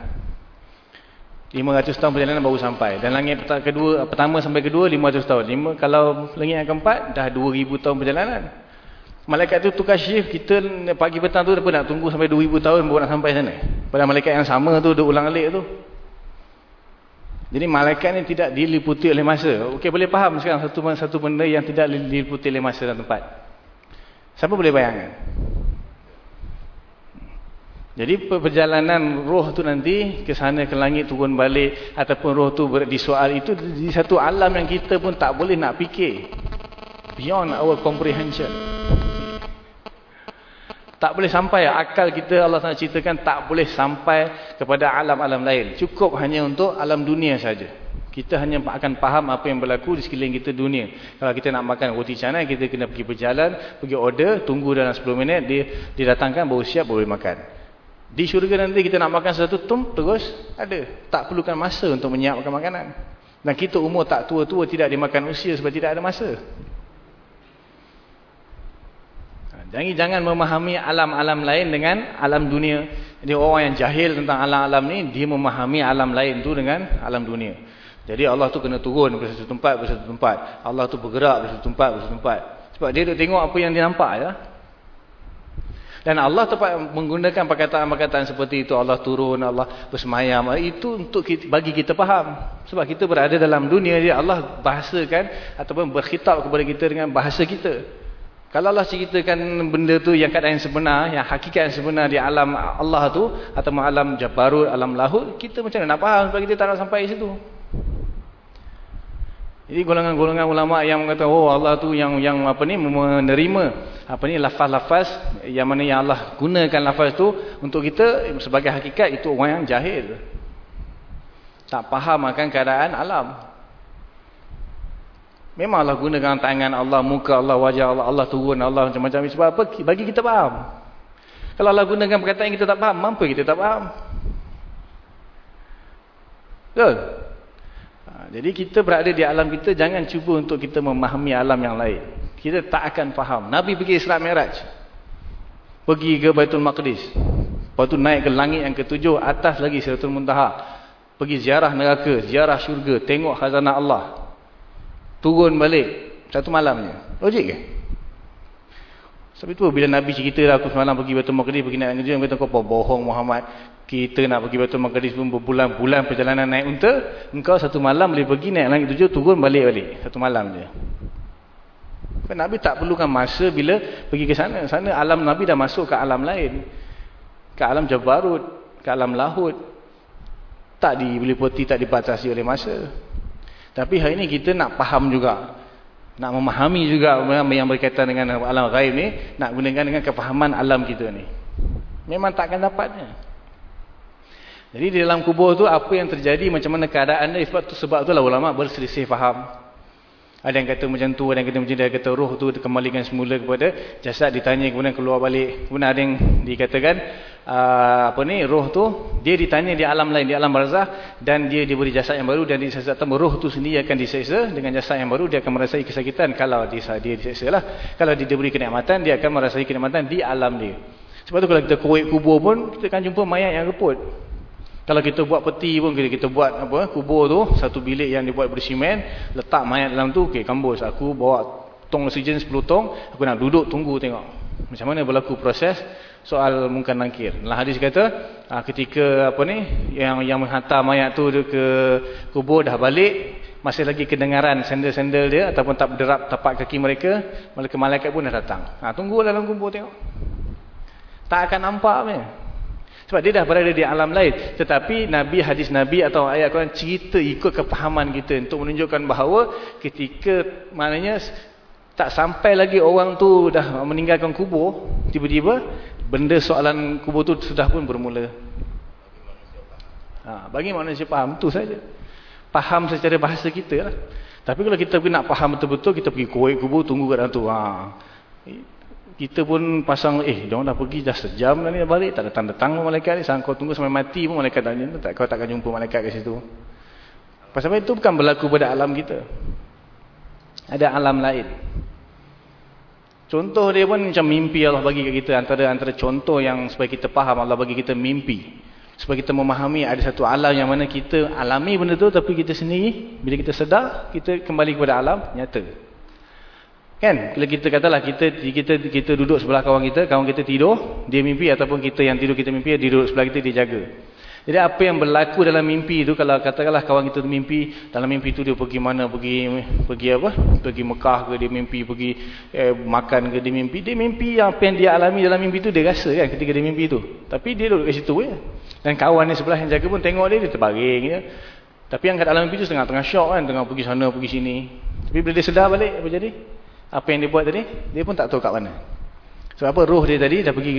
500 tahun perjalanan baru sampai. Dan langit kedua pertama sampai kedua 500 tahun. Lima kalau langit yang keempat dah 2000 tahun perjalanan. Malaikat tu tukar shift, kita pagi petang tu nak tunggu sampai 2000 tahun baru nak sampai sana. Pada malaikat yang sama tu duk ulang-alik tu. Jadi malaikat ni tidak diliputi oleh masa. Okey boleh faham sekarang satu satu benda yang tidak diliputi oleh masa dan tempat. Siapa boleh bayangkan? Jadi perjalanan roh tu nanti ke sana ke langit turun balik ataupun roh tu di soal itu di satu alam yang kita pun tak boleh nak fikir. Beyond our comprehension. Tak boleh sampai akal kita Allah SWT ceritakan tak boleh sampai kepada alam-alam lain. Cukup hanya untuk alam dunia saja. Kita hanya akan faham apa yang berlaku di sekeliling kita dunia. Kalau kita nak makan roti canai, kita kena pergi berjalan, pergi order, tunggu dalam 10 minit, dia didatangkan, baru siap, boleh makan. Di syurga nanti kita nak makan sesuatu, tum, terus ada. Tak perlukan masa untuk menyiapkan makanan. Dan kita umur tak tua-tua, tidak dimakan usia sebab tidak ada masa. Jadi jangan memahami alam-alam lain dengan alam dunia. Jadi orang yang jahil tentang alam-alam ni, dia memahami alam lain tu dengan alam dunia. Jadi Allah tu kena turun ke satu tempat ke satu tempat. Allah tu bergerak ke satu tempat ke satu tempat. Sebab dia tu tengok apa yang dia nampak ya. Dan Allah tepat menggunakan perkataan-perkataan seperti itu. Allah turun, Allah bersemayam. Itu untuk kita, bagi kita faham. Sebab kita berada dalam dunia dia. Allah bahasakan ataupun berkhitab kepada kita dengan bahasa kita. Kalau Allah ceritakan benda tu yang keadaan yang sebenar, yang hakikat yang sebenar di alam Allah tu atau alam Jabarut, alam Lahut, kita macam mana nak faham sebab kita tak nak sampai situ. Jadi golongan-golongan ulama yang mengatakan oh Allah tu yang yang apa ni menerima apa ni lafaz-lafaz yang mana yang Allah gunakan lafaz tu untuk kita sebagai hakikat itu orang yang jahil. Tak faham akan keadaan alam. Memanglah gunakan tangan Allah, muka Allah, wajah Allah, Allah turun Allah macam-macam. Sebab apa? Bagi kita faham. Kalau Allah gunakan perkataan yang kita tak faham, mampu kita tak faham. Betul? Ha, jadi kita berada di alam kita, jangan cuba untuk kita memahami alam yang lain. Kita tak akan faham. Nabi pergi Isra Mi'raj. Pergi ke Baitul Maqdis. Lepas tu naik ke langit yang ketujuh, atas lagi Siratul Muntaha. Pergi ziarah neraka, ziarah syurga, tengok khazanah Allah turun balik satu malamnya. Logik ke? Sebab itu bila Nabi cerita lah, aku semalam pergi Baitul Maqdis pergi naik kerja, kata kau bohong Muhammad. Kita nak pergi Baitul Maqdis pun berbulan-bulan perjalanan naik unta, engkau satu malam boleh pergi naik langit tujuh turun balik-balik satu malam je. Kan Nabi tak perlukan masa bila pergi ke sana. Sana alam Nabi dah masuk ke alam lain. Ke alam Jabarut, ke alam Lahut. Tak diliputi, tak dibatasi oleh masa. Tapi hari ini kita nak faham juga. Nak memahami juga yang berkaitan dengan alam gaib ni. Nak gunakan dengan kefahaman alam kita ni. Memang takkan dapatnya. Jadi di dalam kubur tu apa yang terjadi macam mana keadaan dia. Sebab tu sebab itulah ulama berselisih faham. Ada yang kata macam tu, ada yang kata macam dia kata roh tu kembalikan semula kepada jasad ditanya kemudian keluar balik. Kemudian ada yang dikatakan uh, apa ni roh tu dia ditanya di alam lain, di alam barzah dan dia diberi jasad yang baru dan di saat roh tu sendiri akan diseksa dengan jasad yang baru dia akan merasai kesakitan kalau dia dia diseksa lah. Kalau dia diberi kenikmatan dia akan merasai kenikmatan di alam dia. Sebab tu kalau kita kuik kubur pun kita akan jumpa mayat yang reput. Kalau kita buat peti pun kita, kita buat apa kubur tu satu bilik yang dibuat bersimen, letak mayat dalam tu, okey kambus aku bawa tong oksigen 10 tong, aku nak duduk tunggu tengok. Macam mana berlaku proses soal mungkar nakir. Dalam hadis kata ah, ketika apa ni yang yang menghantar mayat tu ke kubur dah balik, masih lagi kedengaran sandal-sandal dia ataupun tak berderap tapak kaki mereka, malaikat-malaikat pun dah datang. Ha tunggu dalam kubur tengok. Tak akan nampak apa sebab dia dah berada di alam lain. Tetapi Nabi, hadis Nabi atau ayat Quran cerita ikut kepahaman kita untuk menunjukkan bahawa ketika maknanya tak sampai lagi orang tu dah meninggalkan kubur, tiba-tiba benda soalan kubur tu sudah pun bermula. Ha, bagi manusia faham, tu saja. Faham secara bahasa kita lah. Tapi kalau kita nak faham betul-betul, kita pergi kuih kubur, tunggu kat dalam tu. Ha kita pun pasang eh dia dah pergi dah sejam dah ni dah balik. Tak datang-datang pun malaikat ni. Sangkau tunggu sampai mati pun malaikat tak tak kau takkan jumpa malaikat kat situ? Pasal itu bukan berlaku pada alam kita. Ada alam lain. Contoh dia pun macam mimpi Allah bagi kat kita. Antara antara contoh yang supaya kita faham Allah bagi kita mimpi. Supaya kita memahami ada satu alam yang mana kita alami benda tu tapi kita sendiri bila kita sedar kita kembali kepada alam nyata Kan? Kalau kita katalah kita kita kita duduk sebelah kawan kita, kawan kita tidur, dia mimpi ataupun kita yang tidur kita mimpi, dia duduk sebelah kita dia jaga. Jadi apa yang berlaku dalam mimpi itu kalau katakanlah kawan kita mimpi, dalam mimpi itu dia pergi mana? Pergi pergi apa? Pergi Mekah ke dia mimpi, pergi eh, makan ke dia mimpi. Dia mimpi apa yang dia alami dalam mimpi itu dia rasa kan ketika dia mimpi itu. Tapi dia duduk kat situ ya. Dan kawan ni sebelah yang jaga pun tengok dia dia terbaring ya. Tapi yang kat dalam mimpi itu tengah-tengah syok kan, tengah pergi sana pergi sini. Tapi bila dia sedar balik apa jadi? Apa yang dia buat tadi? Dia pun tak tahu kat mana. Sebab apa? Roh dia tadi dah pergi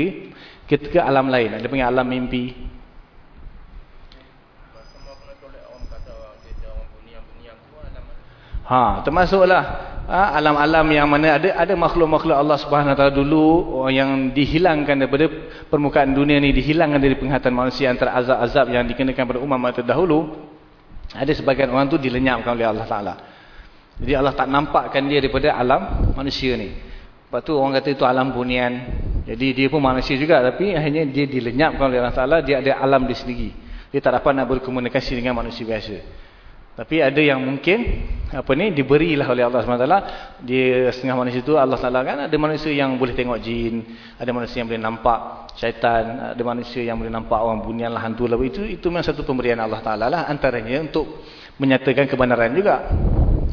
ke, ke, alam lain. Dia panggil alam mimpi. Ha termasuklah ha, alam-alam yang mana ada ada makhluk-makhluk Allah Subhanahu taala dulu yang dihilangkan daripada permukaan dunia ni dihilangkan dari penglihatan manusia antara azab-azab yang dikenakan pada umat terdahulu ada sebagian orang tu dilenyapkan oleh Allah taala jadi Allah tak nampakkan dia daripada alam manusia ni. Lepas tu orang kata itu alam bunian. Jadi dia pun manusia juga tapi akhirnya dia dilenyapkan oleh Allah Ta'ala. Dia ada alam di sendiri. Dia tak dapat nak berkomunikasi dengan manusia biasa. Tapi ada yang mungkin apa ni diberilah oleh Allah SWT. Dia setengah manusia itu Allah Ta'ala kan ada manusia yang boleh tengok jin. Ada manusia yang boleh nampak syaitan. Ada manusia yang boleh nampak orang bunian lah hantu lah. Itu, itu memang satu pemberian Allah Ta'ala lah antaranya untuk menyatakan kebenaran juga.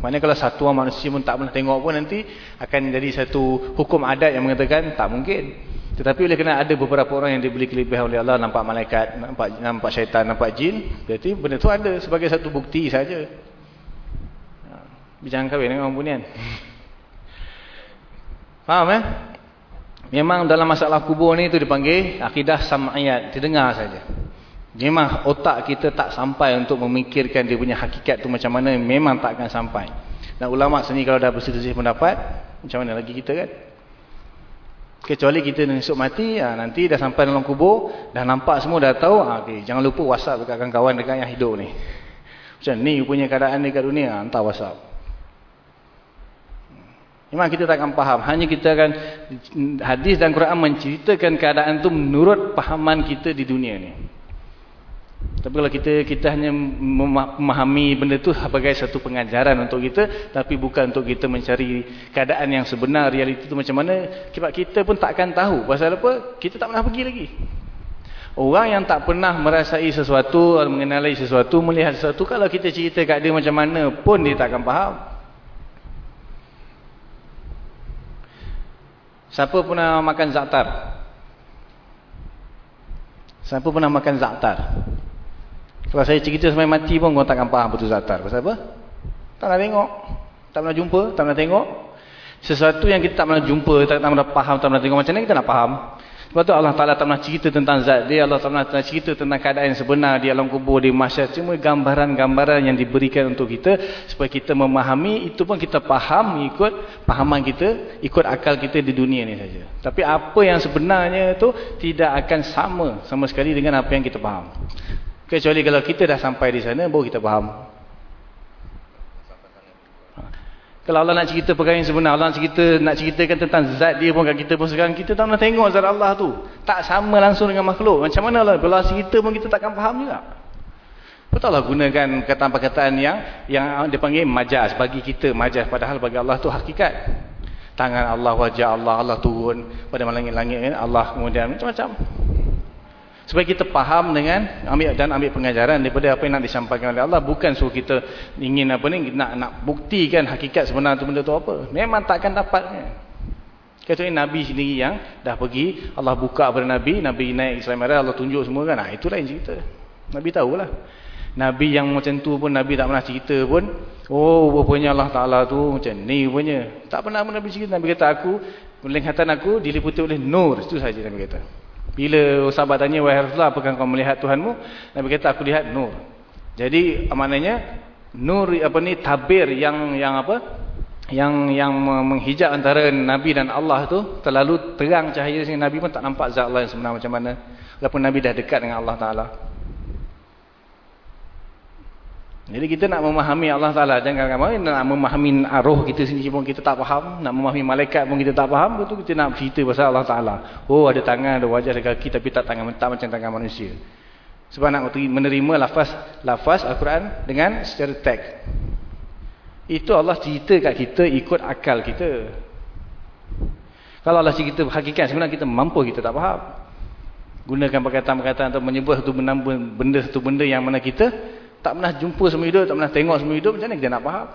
Maknanya kalau satu orang manusia pun tak pernah tengok pun nanti akan jadi satu hukum adat yang mengatakan tak mungkin. Tetapi oleh kerana ada beberapa orang yang diberi kelebihan oleh Allah nampak malaikat, nampak nampak syaitan, nampak jin, berarti benda tu ada sebagai satu bukti saja. Ha, Bincang kahwin dengan orang bunian. Faham eh? Memang dalam masalah kubur ni tu dipanggil akidah sam'iyat, didengar saja. Memang otak kita tak sampai untuk memikirkan dia punya hakikat tu macam mana, memang tak akan sampai. Dan ulama sini kalau dah berselisih pendapat, macam mana lagi kita kan? Kecuali kita esok mati, ha, nanti dah sampai dalam kubur, dah nampak semua, dah tahu, ha, okay, jangan lupa whatsapp dekat kawan-kawan dekat yang hidup ni. Macam ni punya keadaan dekat dunia, ha, hantar whatsapp. Memang kita tak akan faham. Hanya kita akan, hadis dan Quran menceritakan keadaan itu menurut pahaman kita di dunia ni. Tapi kalau kita kita hanya memahami benda tu sebagai satu pengajaran untuk kita, tapi bukan untuk kita mencari keadaan yang sebenar, realiti itu macam mana, sebab kita pun tak akan tahu. Pasal apa? Kita tak pernah pergi lagi. Orang yang tak pernah merasai sesuatu, mengenali sesuatu, melihat sesuatu, kalau kita cerita kat dia macam mana pun dia tak akan faham. Siapa pernah makan zaktar? Siapa pernah makan zaktar? Kalau saya cerita sampai mati pun kau takkan faham betul zatar. Pasal apa? Tak nak tengok. Tak pernah jumpa, tak pernah tengok. Sesuatu yang kita tak pernah jumpa, tak, tak pernah faham, tak pernah tengok macam mana kita nak faham? Sebab tu Allah Ta'ala tak pernah cerita tentang zat dia. Allah tak pernah cerita tentang keadaan yang sebenar di alam kubur, di masyarakat. Cuma gambaran-gambaran yang diberikan untuk kita. Supaya kita memahami, itu pun kita faham ikut pahaman kita, ikut akal kita di dunia ni saja. Tapi apa yang sebenarnya tu tidak akan sama sama sekali dengan apa yang kita faham. Kecuali kalau kita dah sampai di sana, baru kita faham. Kalau Allah nak cerita perkara yang sebenar, Allah nak cerita nak ceritakan tentang zat dia pun kat kita pun sekarang kita tak pernah tengok zat Allah tu. Tak sama langsung dengan makhluk. Macam mana Allah kalau cerita pun kita takkan faham juga. Betul lah gunakan perkataan-perkataan yang yang dipanggil majas bagi kita majaz padahal bagi Allah tu hakikat. Tangan Allah, wajah Allah, Allah turun pada langit-langit Allah kemudian macam-macam supaya kita faham dengan ambil dan ambil pengajaran daripada apa yang nak disampaikan oleh Allah. Bukan suruh kita ingin apa ni nak nak buktikan hakikat sebenar tu benda tu apa. Memang takkan dapatnya kecuali Nabi sendiri yang dah pergi Allah buka pada Nabi Nabi naik Islam Merah Allah tunjuk semua kan. Nah, itu lain cerita. Nabi tahulah. Nabi yang macam tu pun Nabi tak pernah cerita pun oh rupanya Allah Ta'ala tu macam ni rupanya. Tak pernah Nabi cerita. Nabi kata aku melingkatan aku diliputi oleh nur. Itu saja Nabi kata bila sahabat tanya, wahai Rasulullah, apakah kau melihat Tuhanmu? Nabi kata, aku lihat nur. Jadi, maknanya, nur apa ni tabir yang yang apa? Yang yang menghijab antara Nabi dan Allah tu terlalu terang cahaya sehingga Nabi pun tak nampak zat Allah yang sebenar macam mana. Walaupun Nabi dah dekat dengan Allah Ta'ala. Jadi kita nak memahami Allah Ta'ala. Jangan kata nak memahami roh kita sendiri pun kita tak faham. Nak memahami malaikat pun kita tak faham. Betul kita nak cerita pasal Allah Ta'ala. Oh ada tangan, ada wajah, ada kaki tapi tak tangan tak macam tangan manusia. Sebab nak menerima lafaz lafaz Al-Quran dengan secara teks. Itu Allah cerita kat kita ikut akal kita. Kalau Allah cerita hakikat sebenarnya kita mampu kita tak faham. Gunakan perkataan-perkataan atau menyebut satu benda, benda satu benda yang mana kita tak pernah jumpa semua hidup, tak pernah tengok semua hidup, macam mana kita nak faham?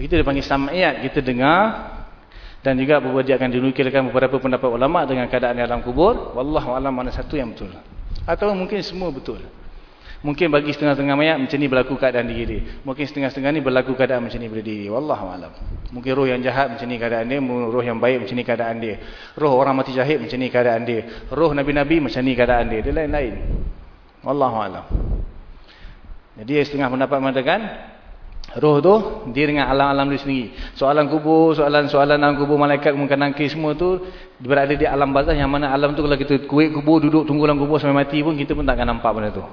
Kita dipanggil sam'iyat, kita dengar dan juga bahawa dia akan dinukilkan beberapa pendapat ulama dengan keadaan di alam kubur. Wallahu alam mana satu yang betul. Atau mungkin semua betul. Mungkin bagi setengah-setengah mayat macam ni berlaku keadaan diri. Mungkin setengah-setengah ni berlaku keadaan macam ni pada diri. Wallahu alam. Mungkin roh yang jahat macam ni keadaan dia, roh yang baik macam ni keadaan dia. Roh orang mati jahit macam ni keadaan dia. Roh nabi-nabi macam ni keadaan dia. Dia lain-lain. Wallahu alam. Jadi setengah pendapat mengatakan roh tu dia dengan alam-alam dia sendiri. Soalan kubur, soalan-soalan alam kubur malaikat mungkin nangkir semua tu berada di alam barzah yang mana alam tu kalau kita kuit kubur duduk tunggu dalam kubur sampai mati pun kita pun tak akan nampak benda tu.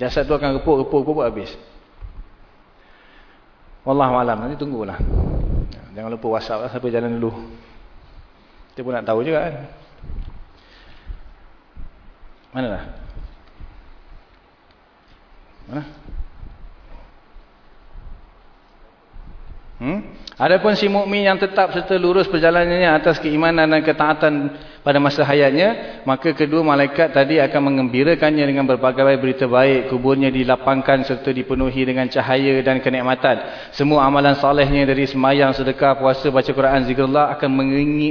Jasad tu akan repuk, repuk, repuk habis. Wallahu alam. Nanti tunggulah. Jangan lupa WhatsApp lah sampai jalan dulu. Kita pun nak tahu juga kan. Mana dah? Mana? Hmm? Adapun si mukmin yang tetap serta lurus perjalanannya atas keimanan dan ketaatan pada masa hayatnya, maka kedua malaikat tadi akan mengembirakannya dengan berbagai berita baik, kuburnya dilapangkan serta dipenuhi dengan cahaya dan kenikmatan. Semua amalan solehnya dari semayang, sedekah, puasa, baca Quran, zikrullah akan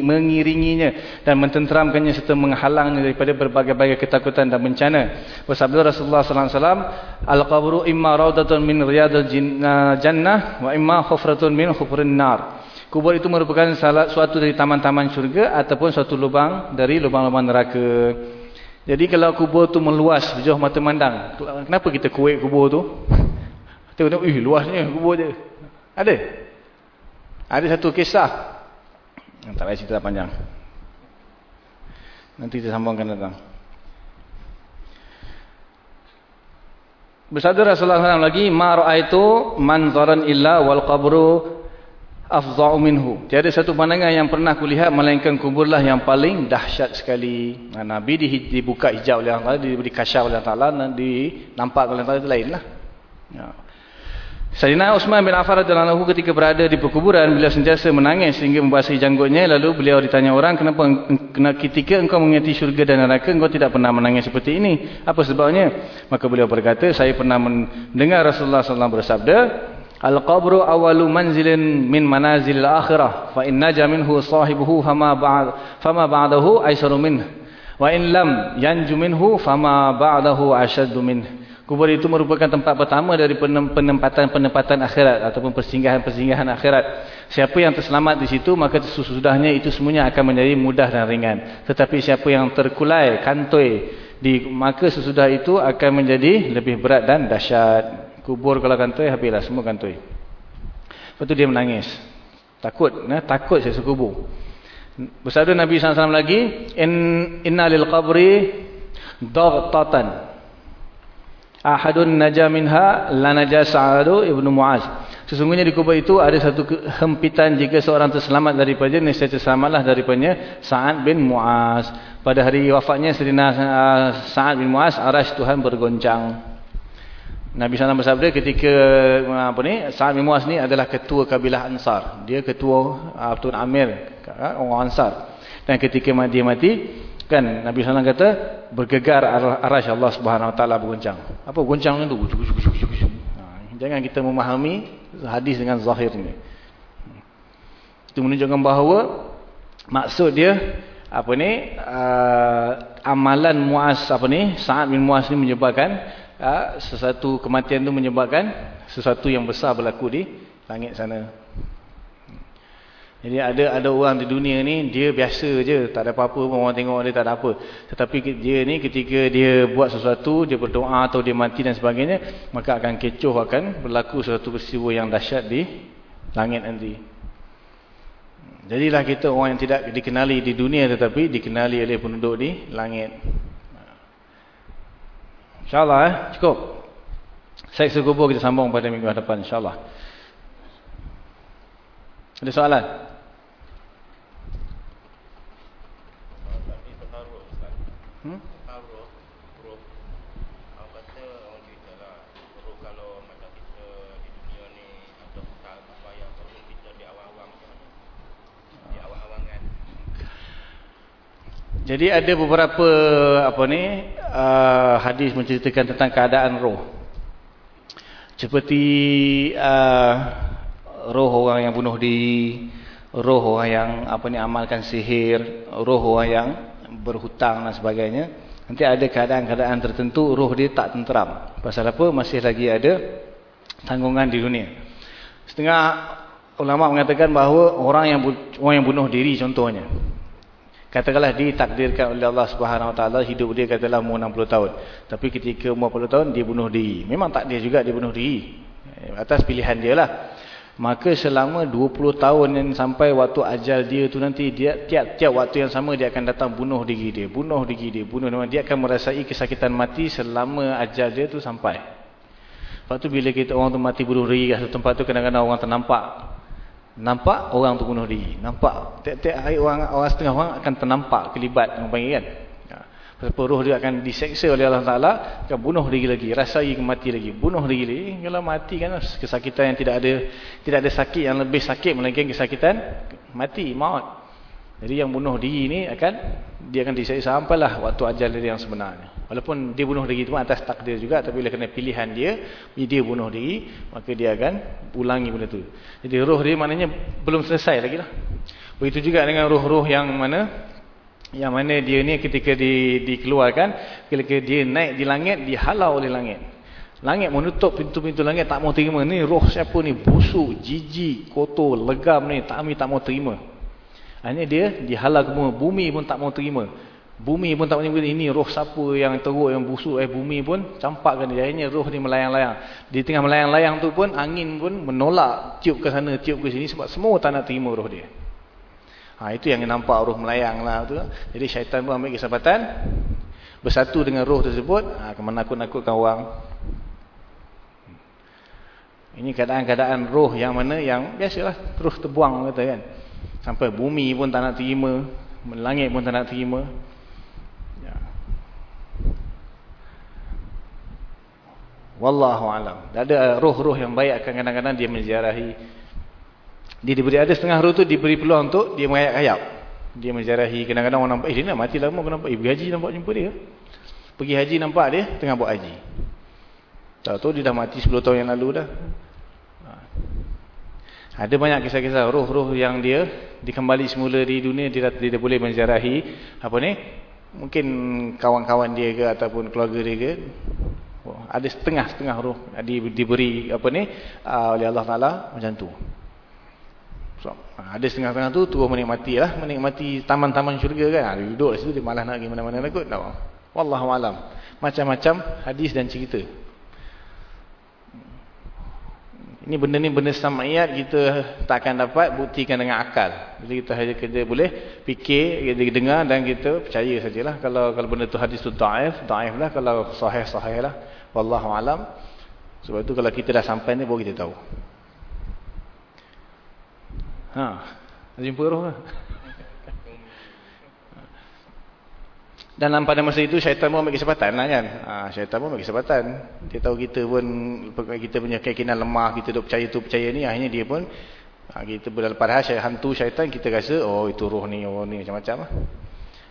mengiringinya dan mententeramkannya serta menghalangnya daripada berbagai-bagai ketakutan dan bencana. Bersabda Rasulullah sallallahu alaihi wasallam, "Al-qabru imma raudatun min riyadil jannah wa imma khufratun min khufrin nar." Kubur itu merupakan salah suatu dari taman-taman syurga ataupun suatu lubang dari lubang-lubang neraka. Jadi kalau kubur tu meluas sejauh mata mandang, kenapa kita kuat kubur tu? Tengok, ih luasnya kubur dia. Ada? Ada satu kisah. Tak payah cerita panjang. Nanti kita sambungkan datang. Bersabda Rasulullah SAW lagi, Ma ra'aitu manzaran illa wal qabru afdha'u minhu. Tiada satu pandangan yang pernah kulihat melainkan kuburlah yang paling dahsyat sekali. Nah, Nabi di, dibuka hijab oleh Allah diberi kasyaf oleh Allah Taala dan dinampak oleh Allah itu lainlah. Ya. Sayyidina Utsman bin Affan radhiyallahu anhu ketika berada di perkuburan beliau sentiasa menangis sehingga membasahi janggutnya lalu beliau ditanya orang kenapa ketika engkau mengingati syurga dan neraka engkau tidak pernah menangis seperti ini apa sebabnya maka beliau berkata saya pernah mendengar Rasulullah SAW bersabda Al-qabru awalu manzilin min manazilil akhirah fa in naja minhu sahibuhu fama ba'd fama ba'dahu aisaru min wa in lam yanju minhu fama ba'dahu ashaddu min kubur itu merupakan tempat pertama dari penempatan-penempatan akhirat ataupun persinggahan-persinggahan akhirat Siapa yang terselamat di situ, maka sesudahnya itu semuanya akan menjadi mudah dan ringan. Tetapi siapa yang terkulai, kantoi, di, maka sesudah itu akan menjadi lebih berat dan dahsyat. Kubur kalau kantoi, habislah semua kantoi. Lepas tu dia menangis. Takut, nah, takut saya sekubur. Bersabda Nabi SAW lagi, In, Inna lil qabri daghtatan. Ahadun naja minha lanaja sa'adu ibnu Mu'az. Sesungguhnya di kubur itu ada satu hempitan jika seorang terselamat daripada nescaya terselamatlah daripadanya Sa'ad bin Mu'az. Pada hari wafatnya Sayyidina uh, Sa'ad bin Mu'az, arash Tuhan bergoncang. Nabi SAW bersabda ketika uh, apa ni Sa'ad bin Mu'az ni adalah ketua kabilah Ansar. Dia ketua uh, Tuan Amir orang Ansar. Dan ketika dia mati kan Nabi SAW kata bergegar arash Allah Taala bergoncang. Apa goncang itu? Jangan kita memahami hadis dengan zahir ini. Itu menunjukkan bahawa maksud dia apa ni uh, amalan Muaz apa ni Sa'ad bin Muaz ni menyebabkan uh, sesuatu kematian itu menyebabkan sesuatu yang besar berlaku di langit sana. Jadi ada ada orang di dunia ni dia biasa je, tak ada apa-apa pun orang tengok dia tak ada apa. Tetapi dia ni ketika dia buat sesuatu, dia berdoa atau dia mati dan sebagainya, maka akan kecoh akan berlaku sesuatu peristiwa yang dahsyat di langit nanti. Jadilah kita orang yang tidak dikenali di dunia tetapi dikenali oleh penduduk di langit. InsyaAllah eh, cukup. Seks kubur kita sambung pada minggu hadapan insyaAllah. Ada soalan? Jadi ada beberapa apa ni uh, hadis menceritakan tentang keadaan roh. Seperti uh, roh orang yang bunuh diri, roh orang yang apa ni amalkan sihir, roh orang yang berhutang dan sebagainya. Nanti ada keadaan-keadaan tertentu roh dia tak tenteram. Pasal apa? Masih lagi ada tanggungan di dunia. Setengah ulama mengatakan bahawa orang yang orang yang bunuh diri contohnya katakanlah ditakdirkan oleh Allah Subhanahu Wa Taala hidup dia katalah umur 60 tahun. Tapi ketika umur 40 tahun dia bunuh diri. Memang takdir juga dia bunuh diri. Atas pilihan dia lah. Maka selama 20 tahun yang sampai waktu ajal dia tu nanti dia tiap-tiap waktu yang sama dia akan datang bunuh diri dia. Bunuh diri dia bunuh dia. Akan merasai kesakitan mati selama ajal dia tu sampai. Lepas tu bila kita orang tu mati bunuh diri kat tempat tu kadang-kadang orang ternampak nampak orang tu bunuh diri. Nampak. Tiap-tiap hari orang, orang setengah orang akan ternampak kelibat orang panggil kan? Sebab roh dia akan diseksa oleh Allah Ta'ala Akan bunuh diri lagi Rasai mati lagi. Bunuh diri lagi. Kalau mati kan Kesakitan yang tidak ada Tidak ada sakit yang lebih sakit Melainkan kesakitan Mati Maut. Jadi yang bunuh diri ni akan Dia akan diseksa. Sampailah waktu ajal dia yang sebenarnya Walaupun dia bunuh diri itu atas takdir juga Tapi bila kena pilihan dia Dia bunuh diri Maka dia akan Ulangi benda tu. Jadi roh dia maknanya Belum selesai lagi lah. Begitu juga dengan roh-roh yang mana yang mana dia ni ketika di, dikeluarkan ketika dia naik di langit dihalau oleh langit. Langit menutup pintu-pintu langit tak mau terima. Ni roh siapa ni? Busuk jijik kotor legam ni tak tak mau terima. Akhirnya dia dihalau ke bumi pun tak mau terima bumi pun tak terima ini roh siapa yang teruk yang busuk eh bumi pun campakkan dia akhirnya roh ni melayang-layang di tengah melayang-layang tu pun angin pun menolak tiup ke sana tiup ke sini sebab semua tak nak terima roh dia Ha, itu yang nampak roh melayang lah. Tu. Jadi syaitan pun ambil kesempatan. Bersatu dengan roh tersebut. Ha, menakut-nakutkan orang. Ini keadaan-keadaan roh yang mana yang biasalah terus terbuang kata kan. Sampai bumi pun tak nak terima. Langit pun tak nak terima. Ya. Wallahualam. Ada roh-roh yang baik akan kadang-kadang dia menziarahi dia diberi ada setengah roh tu diberi peluang untuk dia mengayak-ayak. Dia menjarahi kadang-kadang orang nampak, eh dia mati lama kenapa? Eh pergi haji nampak jumpa dia. Pergi haji nampak dia tengah buat haji. Tak tahu dia dah mati 10 tahun yang lalu dah. Ha. Ada banyak kisah-kisah roh-roh yang dia dikembali semula di dunia dia, dia, boleh menjarahi apa ni? Mungkin kawan-kawan dia ke ataupun keluarga dia ke. Oh, ada setengah-setengah roh di, diberi apa ni uh, oleh Allah Taala macam tu. So, ha, ada setengah-setengah tu terus menikmati lah. Menikmati taman-taman syurga kan. Ha, dia duduk di situ, dia malas nak pergi mana-mana lah kot. Wallahualam. Macam-macam hadis dan cerita. Ini benda ni benda sam'iyat kita tak akan dapat buktikan dengan akal. Jadi kita hanya kerja boleh fikir, kita dengar dan kita percaya sajalah. Kalau kalau benda tu hadis tu da'if, da'if lah. Kalau sahih, sahih lah. Wallahualam. Sebab itu kalau kita dah sampai ni baru kita tahu. Ha, jumpa roh lah. Dan pada masa itu syaitan pun ambil kesempatan lah kan. Ha, syaitan pun ambil kesempatan. Dia tahu kita pun, kita punya keyakinan lemah, kita duk percaya tu percaya ni, akhirnya dia pun, ha, kita padahal syaitan, hantu syaitan, kita rasa, oh itu roh ni, oh ni, macam-macam lah.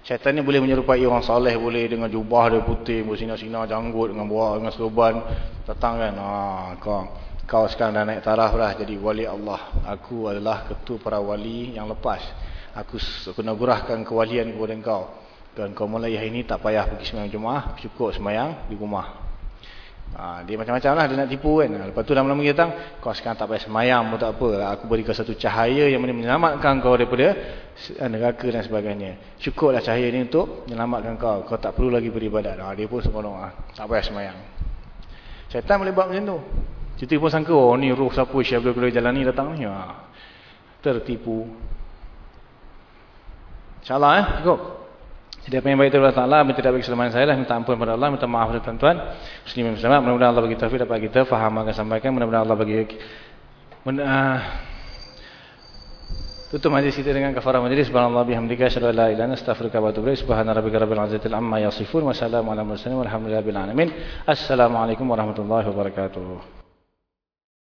Syaitan ni boleh menyerupai orang soleh, boleh dengan jubah dia putih, bersinar-sinar, janggut, dengan buah, dengan serban, datang kan, ha, kau, kau sekarang dah naik taraf lah, jadi wali Allah. Aku adalah ketua para wali yang lepas. Aku, aku nagurahkan kewalian kepada engkau. Dan kau mulai hari ini tak payah pergi semayang Jumaat, cukup semayang di rumah. Ha, dia macam-macam lah, dia nak tipu kan. Lepas tu lama-lama dia datang, kau sekarang tak payah semayang pun tak apa. Aku beri kau satu cahaya yang menyelamatkan kau daripada neraka dan sebagainya. Cukuplah cahaya ni untuk menyelamatkan kau. Kau tak perlu lagi beribadat. Ha, dia pun seronok lah. Tak payah semayang. Syaitan boleh buat macam tu. Kita pun sangka, oh ni roh siapa Syekh Abdul Jalan ni datang ni. Ha, tertipu. InsyaAllah eh, cukup. Jadi apa yang baik itu Allah Ta'ala, minta tidak bagi kesalahan saya lah, minta ampun kepada Allah, minta maaf kepada tuan-tuan. Muslim yang bersama, mudah-mudahan Allah bagi taufik dapat kita faham akan sampaikan, mudah-mudahan Allah bagi men, uh, tutup majlis kita dengan kafarah majlis. Subhanallah bihamdika, syarul la ilana, astaghfirullah wa atubu subhanallah rabbika rabbil azatil amma yasifun, wassalamu ala mursalin, walhamdulillah bil alamin. Assalamualaikum warahmatullahi wabarakatuh.